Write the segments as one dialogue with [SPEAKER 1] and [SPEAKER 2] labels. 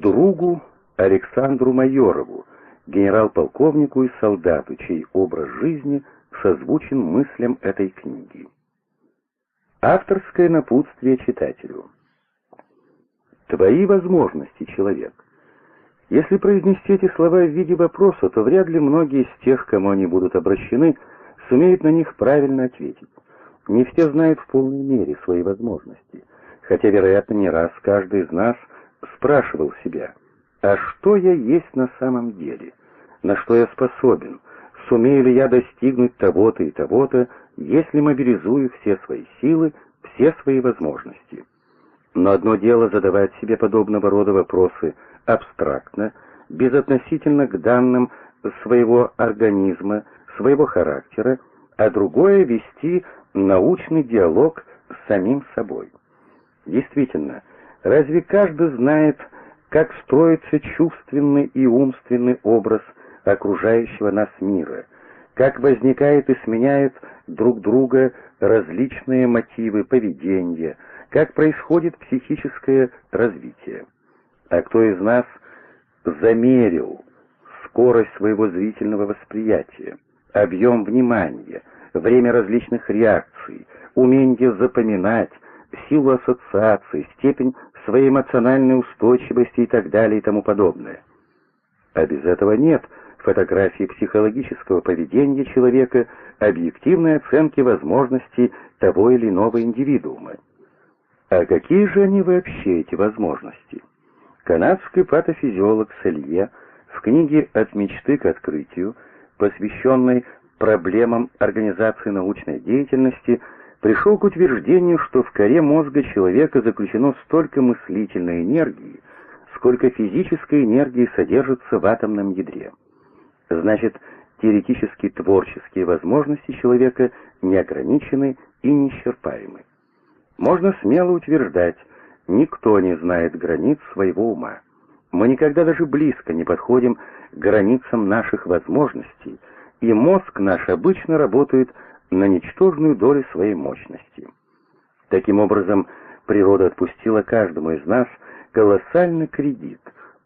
[SPEAKER 1] другу Александру Майорову, генерал-полковнику и солдату, чей образ жизни созвучен мыслям этой книги. Авторское напутствие читателю. Твои возможности, человек. Если произнести эти слова в виде вопроса, то вряд ли многие из тех, кому они будут обращены, сумеют на них правильно ответить. Не все знают в полной мере свои возможности, хотя, вероятно, не раз каждый из нас спрашивал себя, а что я есть на самом деле, на что я способен, сумею ли я достигнуть того-то и того-то, если мобилизую все свои силы, все свои возможности. Но одно дело задавать себе подобного рода вопросы абстрактно, безотносительно к данным своего организма, своего характера, а другое — вести научный диалог с самим собой. Действительно, разве каждый знает, как строится чувственный и умственный образ окружающего нас мира, как возникает и сменяет друг друга различные мотивы поведения, как происходит психическое развитие. А кто из нас замерил скорость своего зрительного восприятия, объем внимания, время различных реакций, умение запоминать, силу ассоциаций, степень своей эмоциональной устойчивости и так далее и тому подобное. А без этого нет фотографии психологического поведения человека, объективной оценки возможностей того или иного индивидуума. А какие же они вообще, эти возможности? Канадский патофизиолог Селье в книге «От мечты к открытию», посвященной проблемам организации научной деятельности, пришел к утверждению, что в коре мозга человека заключено столько мыслительной энергии, сколько физической энергии содержится в атомном ядре. Значит, теоретически творческие возможности человека неограничены и неисчерпаемы. Можно смело утверждать, никто не знает границ своего ума. Мы никогда даже близко не подходим к границам наших возможностей, и мозг наш обычно работает на ничтожную долю своей мощности. Таким образом, природа отпустила каждому из нас колоссальный кредит,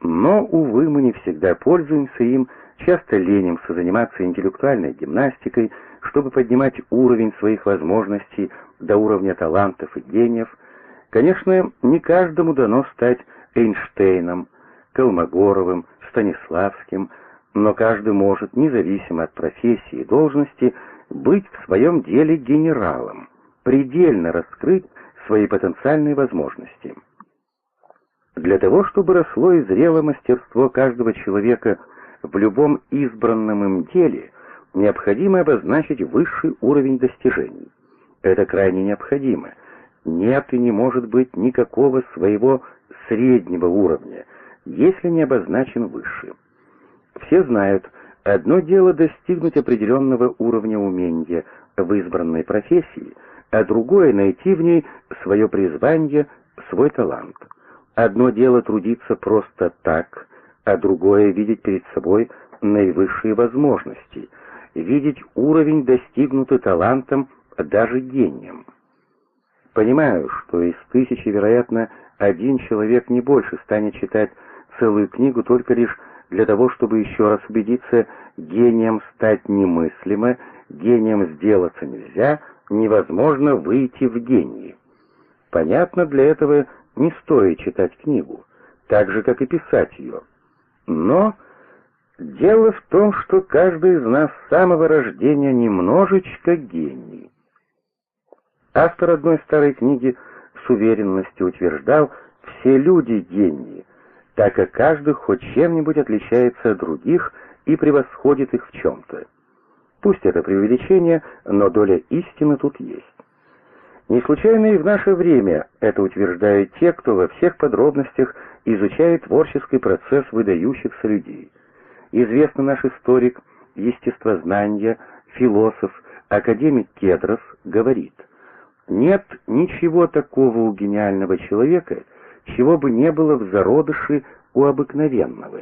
[SPEAKER 1] но, увы, мы не всегда пользуемся им, часто ленимся заниматься интеллектуальной гимнастикой, чтобы поднимать уровень своих возможностей до уровня талантов и гениев. Конечно, не каждому дано стать Эйнштейном, Колмогоровым, Станиславским, но каждый может, независимо от профессии и должности, быть в своем деле генералом, предельно раскрыть свои потенциальные возможности. Для того, чтобы росло и зрело мастерство каждого человека в любом избранном им деле, необходимо обозначить высший уровень достижений. Это крайне необходимо. Нет и не может быть никакого своего среднего уровня, если не обозначен высший. Все знают, одно дело достигнуть определенного уровня умения в избранной профессии, а другое — найти в ней свое призвание, свой талант. Одно дело трудиться просто так, а другое — видеть перед собой наивысшие возможности, видеть уровень, достигнутый талантом, даже гением. Понимаю, что из тысячи, вероятно, один человек не больше станет читать целую книгу только лишь для того, чтобы еще раз убедиться, гением стать немыслимо, гением сделаться нельзя, невозможно выйти в гении. Понятно, для этого не стоит читать книгу, так же, как и писать ее. Но дело в том, что каждый из нас с самого рождения немножечко гений. Автор одной старой книги с уверенностью утверждал, все люди гении, так как каждый хоть чем-нибудь отличается от других и превосходит их в чем-то. Пусть это преувеличение, но доля истины тут есть. Не случайно и в наше время это утверждают те, кто во всех подробностях изучает творческий процесс выдающихся людей. Известный наш историк, естествознания, философ, академик Кедров говорит, «Нет ничего такого у гениального человека, чего бы не было в зародыше у обыкновенного.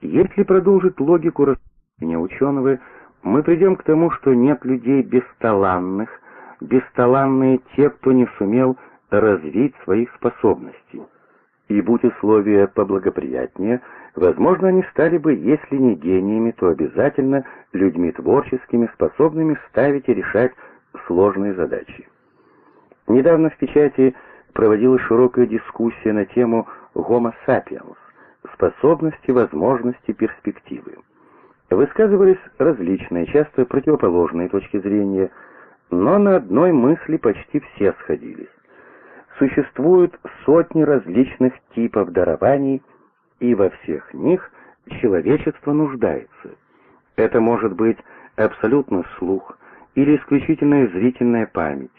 [SPEAKER 1] Если продолжить логику рассуждения ученого, мы придем к тому, что нет людей бесталанных, бесталанные те, кто не сумел развить своих способностей. И будь условия поблагоприятнее, возможно, они стали бы, если не гениями, то обязательно людьми творческими, способными ставить и решать сложные задачи. Недавно в печати проводилась широкая дискуссия на тему «Homo sapiens» — способности, возможности, перспективы. Высказывались различные, часто противоположные точки зрения, но на одной мысли почти все сходились. Существуют сотни различных типов дарований, и во всех них человечество нуждается. Это может быть абсолютный слух или исключительная зрительная память,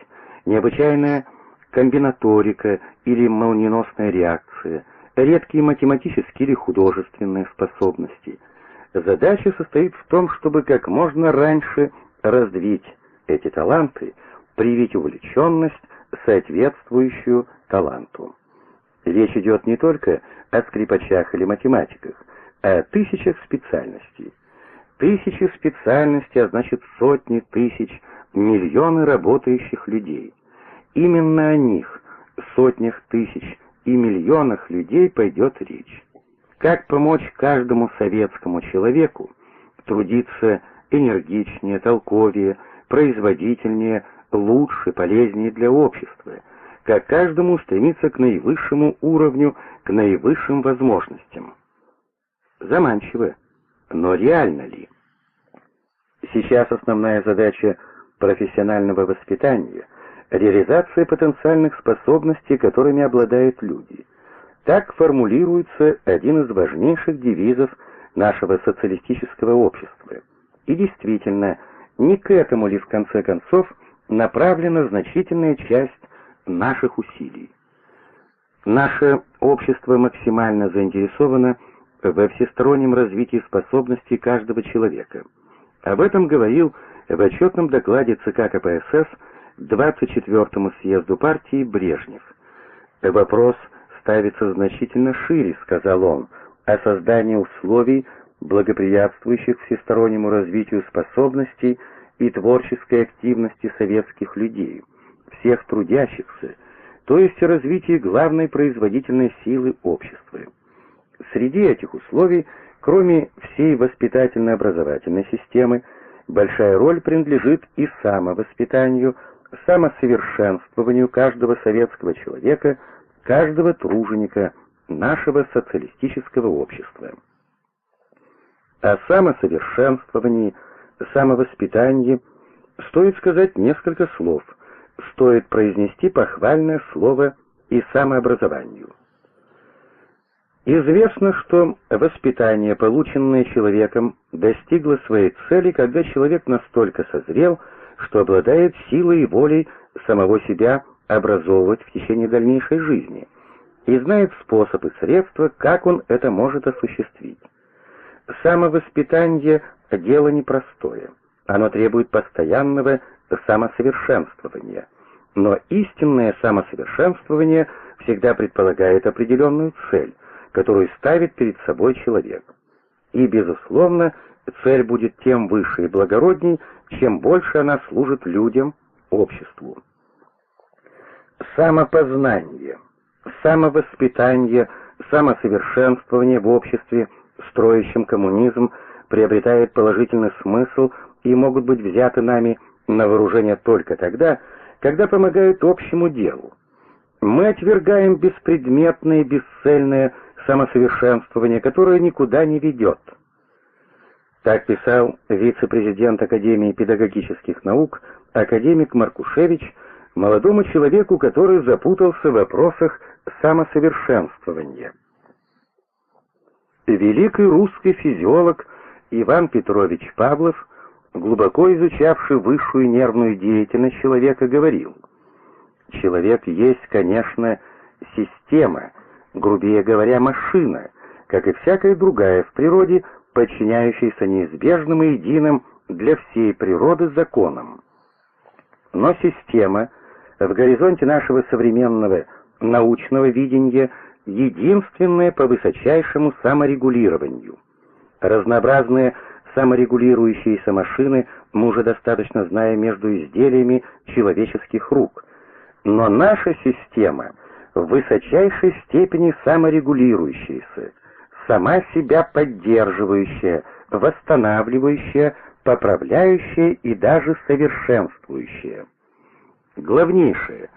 [SPEAKER 1] необычайная комбинаторика или молниеносная реакция, редкие математические или художественные способности. Задача состоит в том, чтобы как можно раньше развить эти таланты, привить увлеченность, соответствующую таланту. Речь идет не только о скрипачах или математиках, а о тысячах специальностей. Тысячи специальностей, а значит сотни тысяч, миллионы работающих людей. Именно о них, сотнях тысяч и миллионах людей пойдет речь. Как помочь каждому советскому человеку трудиться энергичнее, толковее, производительнее, лучше, полезнее для общества, как каждому стремиться к наивысшему уровню, к наивысшим возможностям. Заманчиво, но реально ли? Сейчас основная задача профессионального воспитания — реализация потенциальных способностей, которыми обладают люди. Так формулируется один из важнейших девизов нашего социалистического общества. И действительно, не к этому ли в конце концов направлена значительная часть наших усилий. Наше общество максимально заинтересовано во всестороннем развитии способностей каждого человека. Об этом говорил в отчетном докладе ЦК КПСС 24-му съезду партии Брежнев. «Вопрос ставится значительно шире», — сказал он, — «о создании условий, благоприятствующих всестороннему развитию способностей и творческой активности советских людей, всех трудящихся, то есть о развитии главной производительной силы общества. Среди этих условий, кроме всей воспитательно-образовательной системы, большая роль принадлежит и самовоспитанию, самосовершенствованию каждого советского человека, каждого труженика нашего социалистического общества. О самосовершенствовании, самовоспитании стоит сказать несколько слов, стоит произнести похвальное слово и самообразованию. Известно, что воспитание, полученное человеком, достигло своей цели, когда человек настолько созрел, что обладает силой и волей самого себя образовывать в течение дальнейшей жизни и знает способ и средства, как он это может осуществить. Самовоспитание — дело непростое. Оно требует постоянного самосовершенствования. Но истинное самосовершенствование всегда предполагает определенную цель, которую ставит перед собой человек. И, безусловно, цель будет тем выше и благородней, чем больше она служит людям, обществу. Самопознание, самовоспитание, самосовершенствование в обществе, строящем коммунизм, приобретает положительный смысл и могут быть взяты нами на вооружение только тогда, когда помогают общему делу. Мы отвергаем беспредметное и бесцельное самосовершенствование, которое никуда не ведет. Так писал вице-президент Академии педагогических наук, академик Маркушевич, молодому человеку, который запутался в вопросах самосовершенствования. Великий русский физиолог Иван Петрович Павлов, глубоко изучавший высшую нервную деятельность человека, говорил, «Человек есть, конечно, система, грубее говоря, машина, как и всякая другая в природе, подчиняющаяся неизбежным и единым для всей природы законам. Но система в горизонте нашего современного научного видения единственная по высочайшему саморегулированию. Разнообразные саморегулирующиеся машины мы уже достаточно знаем между изделиями человеческих рук. Но наша система в высочайшей степени саморегулирующаяся, сама себя поддерживающая, восстанавливающая, поправляющая и даже совершенствующая. Главнейшее,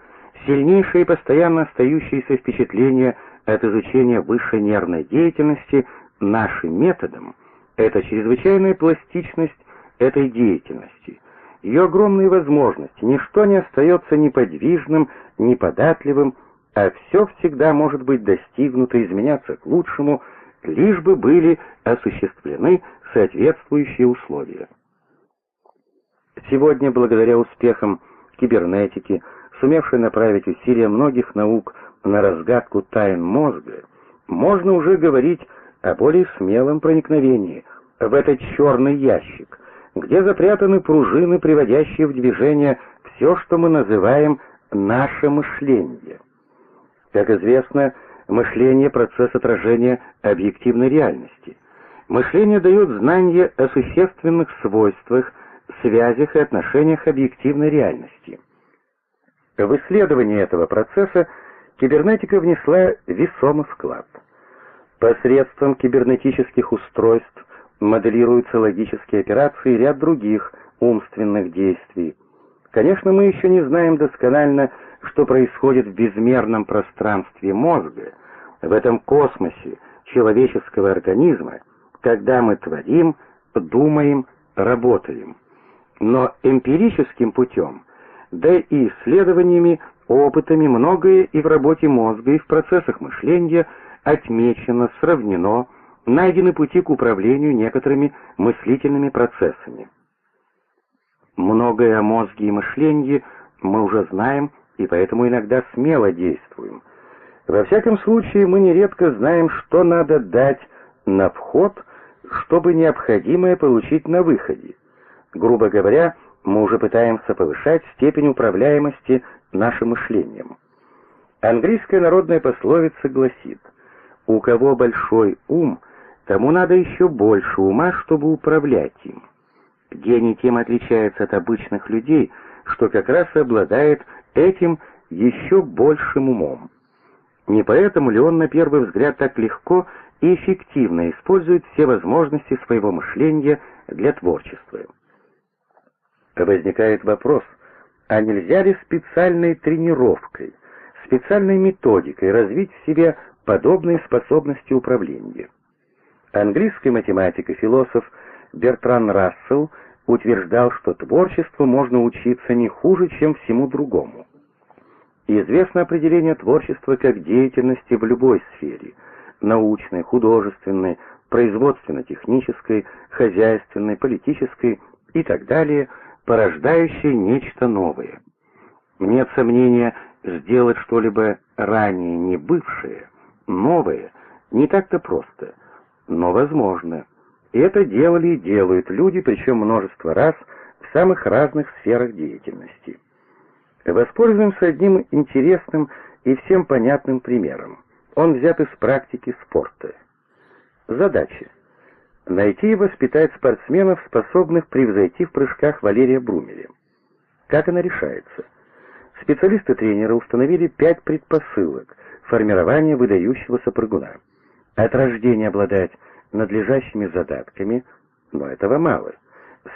[SPEAKER 1] сильнейшее и постоянно остающееся впечатление от изучения высшей нервной деятельности нашим методом – это чрезвычайная пластичность этой деятельности, ее огромные возможности, ничто не остается неподвижным, неподатливым, а все всегда может быть достигнуто, изменяться к лучшему, лишь бы были осуществлены соответствующие условия. Сегодня, благодаря успехам кибернетики, сумевшей направить усилия многих наук на разгадку тайн мозга, можно уже говорить о более смелом проникновении в этот черный ящик, где запрятаны пружины, приводящие в движение все, что мы называем наше мышление. Как известно, мышление — процесс отражения объективной реальности. Мышление дает знание о существенных свойствах, связях и отношениях объективной реальности. В исследование этого процесса кибернетика внесла весомый вклад. Посредством кибернетических устройств моделируются логические операции и ряд других умственных действий. Конечно, мы еще не знаем досконально, что происходит в безмерном пространстве мозга, в этом космосе человеческого организма, когда мы творим, думаем, работаем. Но эмпирическим путем, да и исследованиями, опытами многое и в работе мозга, и в процессах мышления отмечено, сравнено, найдены пути к управлению некоторыми мыслительными процессами. Многое о мозге и мышлении мы уже знаем, и поэтому иногда смело действуем. Во всяком случае, мы нередко знаем, что надо дать на вход, чтобы необходимое получить на выходе. Грубо говоря, мы уже пытаемся повышать степень управляемости нашим мышлением. Английская народная пословица гласит «У кого большой ум, тому надо еще больше ума, чтобы управлять им». Гений тем отличается от обычных людей, что как раз обладает этим еще большим умом. Не поэтому ли он на первый взгляд так легко и эффективно использует все возможности своего мышления для творчества? Возникает вопрос, а нельзя ли специальной тренировкой, специальной методикой развить в себе подобные способности управления? Английский математик и философ Бертран Рассел утверждал, что творчеству можно учиться не хуже, чем всему другому. Известно определение творчества как деятельности в любой сфере – научной, художественной, производственно-технической, хозяйственной, политической и так далее, порождающей нечто новое. Нет сомнения, сделать что-либо ранее не бывшее, новое, не так-то просто, но возможно – и это делали и делают люди, причем множество раз, в самых разных сферах деятельности. Воспользуемся одним интересным и всем понятным примером. Он взят из практики спорта. Задача. Найти и воспитать спортсменов, способных превзойти в прыжках Валерия Брумеля. Как она решается? Специалисты-тренеры установили пять предпосылок формирования выдающегося прыгуна. От рождения обладать надлежащими задатками, но этого мало.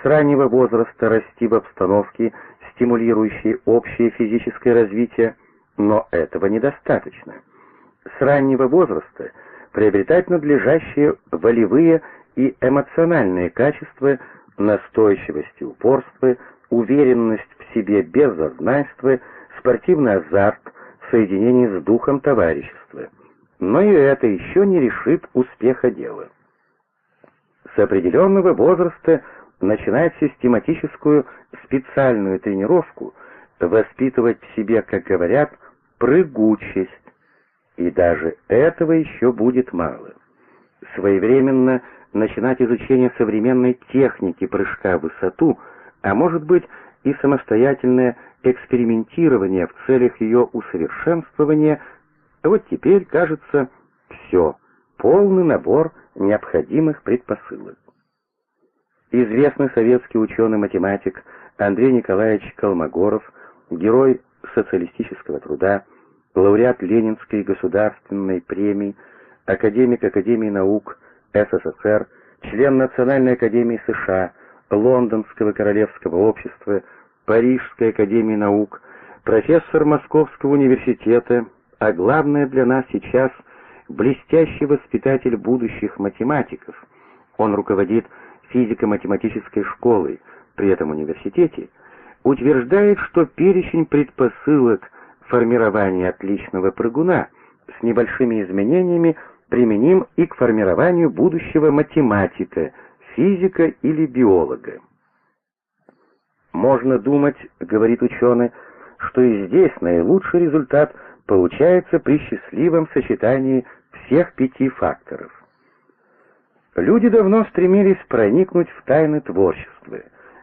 [SPEAKER 1] С раннего возраста расти в обстановке, стимулирующей общее физическое развитие, но этого недостаточно. С раннего возраста приобретать надлежащие волевые и эмоциональные качества, настойчивость и упорство, уверенность в себе без зазнайства, спортивный азарт в соединении с духом товарищества. Но и это еще не решит успеха дела с определенного возраста начинать систематическую специальную тренировку, воспитывать в себе, как говорят, прыгучесть. И даже этого еще будет мало. Своевременно начинать изучение современной техники прыжка в высоту, а может быть и самостоятельное экспериментирование в целях ее усовершенствования, вот теперь, кажется, все, полный набор необходимых предпосылок. Известный советский ученый-математик Андрей Николаевич Колмогоров, герой социалистического труда, лауреат Ленинской государственной премии, академик Академии наук СССР, член Национальной академии США, Лондонского королевского общества, Парижской академии наук, профессор Московского университета, а главное для нас сейчас блестящий воспитатель будущих математиков. Он руководит физико-математической школой при этом университете, утверждает, что перечень предпосылок формирования отличного прыгуна с небольшими изменениями применим и к формированию будущего математика, физика или биолога. Можно думать, говорит ученый, что и здесь наилучший результат получается при счастливом сочетании всех пяти факторов. Люди давно стремились проникнуть в тайны творчества,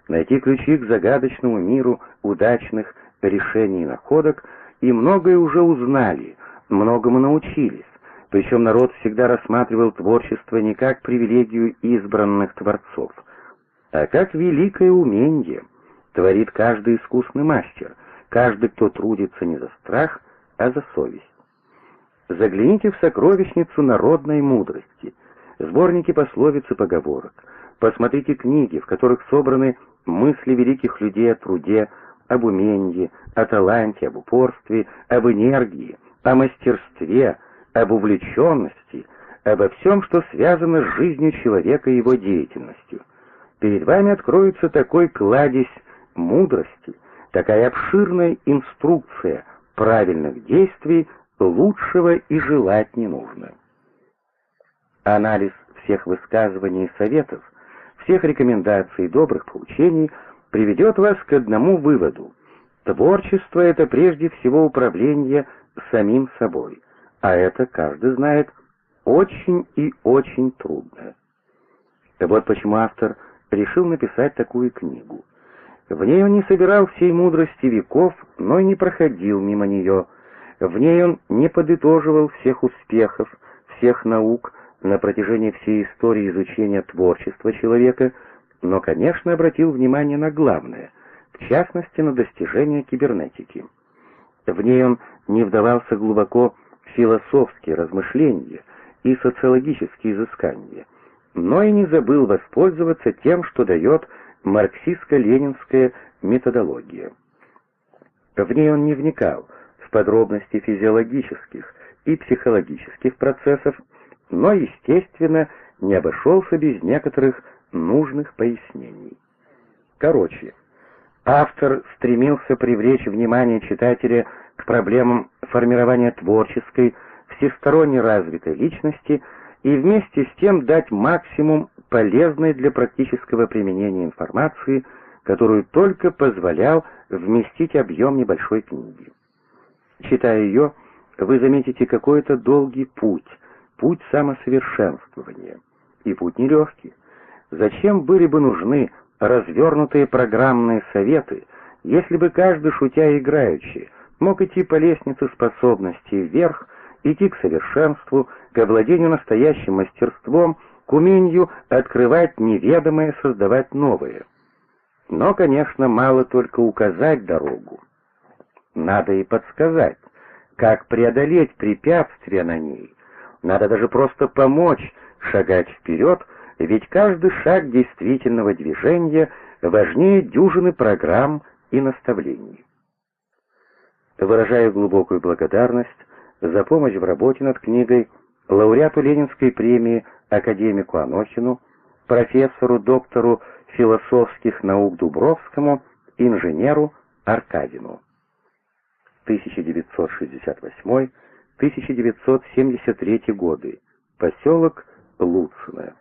[SPEAKER 1] найти ключи к загадочному миру удачных решений и находок, и многое уже узнали, многому научились. Причем народ всегда рассматривал творчество не как привилегию избранных творцов, а как великое умение. Творит каждый искусный мастер, каждый, кто трудится не за страх, а за совесть. Загляните в сокровищницу народной мудрости, сборники пословиц и поговорок. Посмотрите книги, в которых собраны мысли великих людей о труде, об умении, о таланте, об упорстве, об энергии, о мастерстве, об увлеченности, обо всем, что связано с жизнью человека и его деятельностью. Перед вами откроется такой кладезь мудрости, такая обширная инструкция правильных действий, лучшего и желать не нужно. Анализ всех высказываний и советов, всех рекомендаций и добрых поучений приведет вас к одному выводу. Творчество — это прежде всего управление самим собой, а это, каждый знает, очень и очень трудно. Вот почему автор решил написать такую книгу. В ней он не собирал всей мудрости веков, но и не проходил мимо нее. В ней он не подытоживал всех успехов, всех наук на протяжении всей истории изучения творчества человека, но, конечно, обратил внимание на главное, в частности, на достижения кибернетики. В ней он не вдавался глубоко в философские размышления и социологические изыскания, но и не забыл воспользоваться тем, что дает марксистско-ленинская методология. В ней он не вникал в подробности физиологических и психологических процессов, но, естественно, не обошелся без некоторых нужных пояснений. Короче, автор стремился привлечь внимание читателя к проблемам формирования творческой, всесторонне развитой личности и вместе с тем дать максимум полезной для практического применения информации, которую только позволял вместить объем небольшой книги. Читая ее, вы заметите какой-то долгий путь, путь самосовершенствования. И путь нелегкий. Зачем были бы нужны развернутые программные советы, если бы каждый, шутя и играючи, мог идти по лестнице способностей вверх, идти к совершенству, к овладению настоящим мастерством, к умению открывать неведомое, создавать новое. Но, конечно, мало только указать дорогу. Надо и подсказать, как преодолеть препятствия на ней. Надо даже просто помочь шагать вперед, ведь каждый шаг действительного движения важнее дюжины программ и наставлений. Выражаю глубокую благодарность за помощь в работе над книгой лауреату Ленинской премии академику Анохину, профессору, доктору философских наук Дубровскому, инженеру Аркадину. 1968-1973 годы. Поселок Луцина.